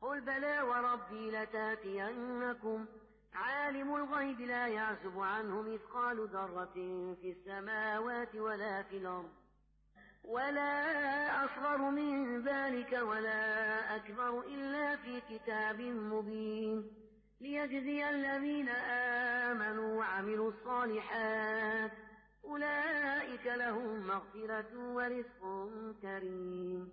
قل بلى وربي لتاتينكم عالم الغيب لا يعزب عنه مثقال ذرة في السماوات ولا في الأرض ولا أصغر من ذلك ولا أكبر إلا في كتاب مبين ليجزي الذين آمنوا وعملوا الصالحات أولئك لهم مغفرة ورزق كريم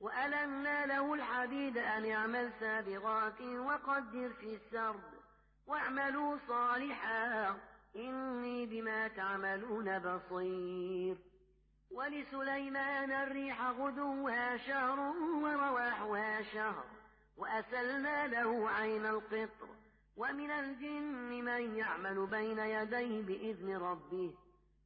وألنا له الحديد أن يعمل سابغات وقدر في السرد واعملوا صالحا إني بما تعملون بصير ولسليمان الريح غدوها شهر ورواحها شهر وأسلنا له عين القطر ومن الجن من يعمل بين يديه بإذن ربه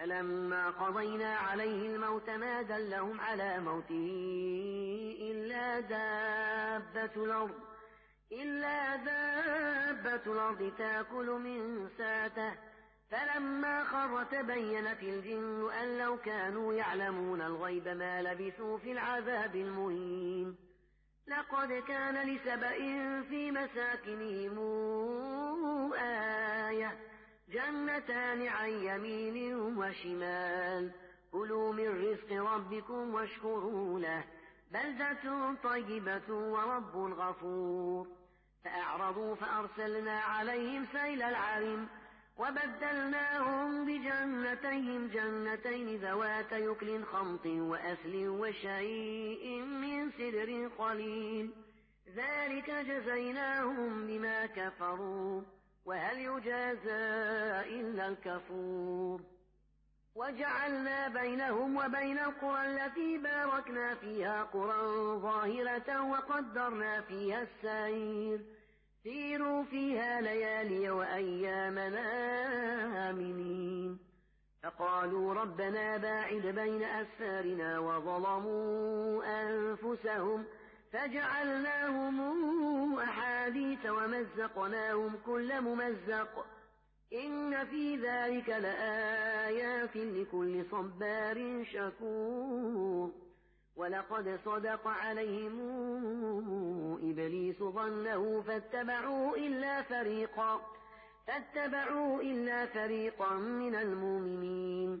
فلما قضينا عليه الموت ما دلهم على موته إلا دابة الأرض إلا دابة الأرض تأكل من ساته. فلما خر تبينت الجن أن لو كانوا يعلمون الغيب ما لبثوا في العذاب المهين. لقد كان لسبأ في مساكنهم آية. جنتان عن يمين وشمال. كلوا من رزق ربكم واشكروا له. بلدة طيبة ورب غفور. فأعرضوا فأرسلنا عليهم سيل العرم. وبدلناهم بجنتيهم جنتين ذوات يكل خمط وأثل وشيء من سدر قليل. ذلك جزيناهم بما كفروا. وهل يجازى إلا الكفور وجعلنا بينهم وبين القرى التي باركنا فيها قرى ظاهرة وقدرنا فيها السير سيروا فيها ليالي وأيامنا آمنين. فقالوا ربنا باعد بين أسفارنا وظلموا أنفسهم فجعلناهم أحاديث ومزقناهم كل ممزق. إن في ذلك لآيات لكل صبار شكور. ولقد صدق عليهم إبليس ظنه فاتبعوا إلا فريقا فاتبعوا إلا فريقا من المؤمنين.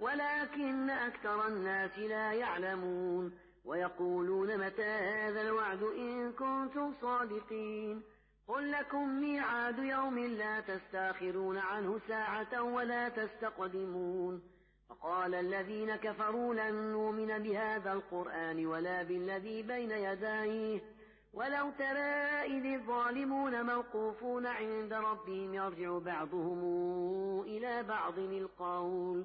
ولكن أكثر الناس لا يعلمون ويقولون متى هذا الوعد إن كنتم صادقين قل لكم ميعاد يوم لا تستأخرون عنه ساعة ولا تستقدمون فقال الذين كفروا لن نؤمن بهذا القرآن ولا بالذي بين يديه ولو ترى إذ الظالمون موقوفون عند ربهم يرجع بعضهم إلى بعض القول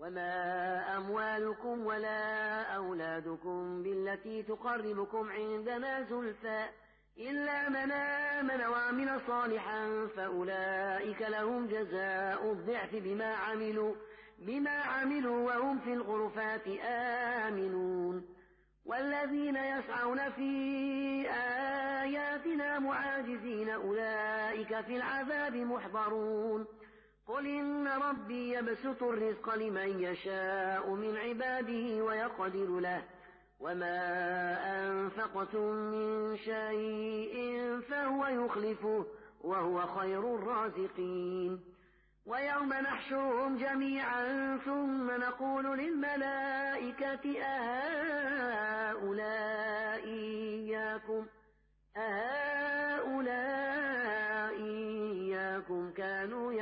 وما أموالكم ولا أولادكم بالتي تقربكم عندنا زلفى إلا من آمن وعمل صالحا فأولئك لهم جزاء الضعف بما عملوا بما عملوا وهم في الغرفات آمنون. والذين يسعون في آياتنا معاجزين أولئك في العذاب محضرون. قل إن ربي يبسط الرزق لمن يشاء من عباده ويقدر له وما أنفقتم من شيء فهو يخلفه وهو خير الرازقين. ويوم نحشرهم جميعا ثم نقول للملائكة أهؤلاء إياكم أهؤلاء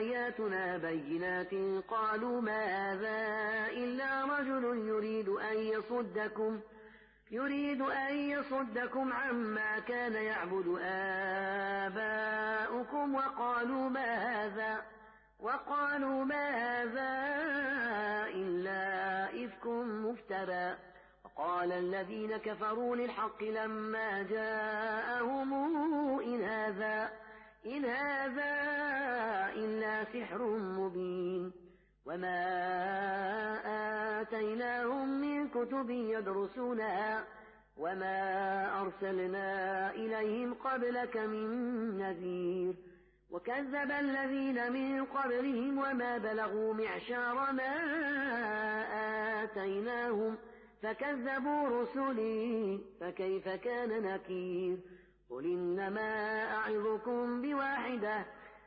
آياتنا بينات قالوا ما هذا إلا رجل يريد أن يصدكم يريد أن يصدكم عما كان يعبد آباؤكم وقالوا ما هذا وقالوا ما هذا إلا إفك مفترى وقال الذين كفروا للحق لما جاءهم إن هذا إن هذا إلا سحر مبين وما آتيناهم من كتب يدرسونها وما أرسلنا إليهم قبلك من نذير وكذب الذين من قبلهم وما بلغوا معشار ما آتيناهم فكذبوا رسلي فكيف كان نكير قل إنما أعظكم بواحدة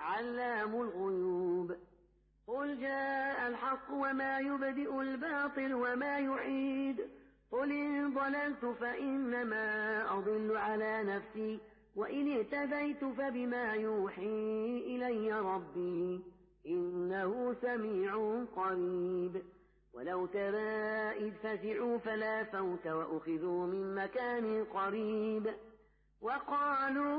علام الغيوب. قل جاء الحق وما يبدئ الباطل وما يعيد. قل إن ضللت فإنما أضل على نفسي وإن اهتديت فبما يوحي إلي ربي إنه سميع قريب. ولو ترى إذ فزعوا فلا فوت وأخذوا من مكان قريب. وقالوا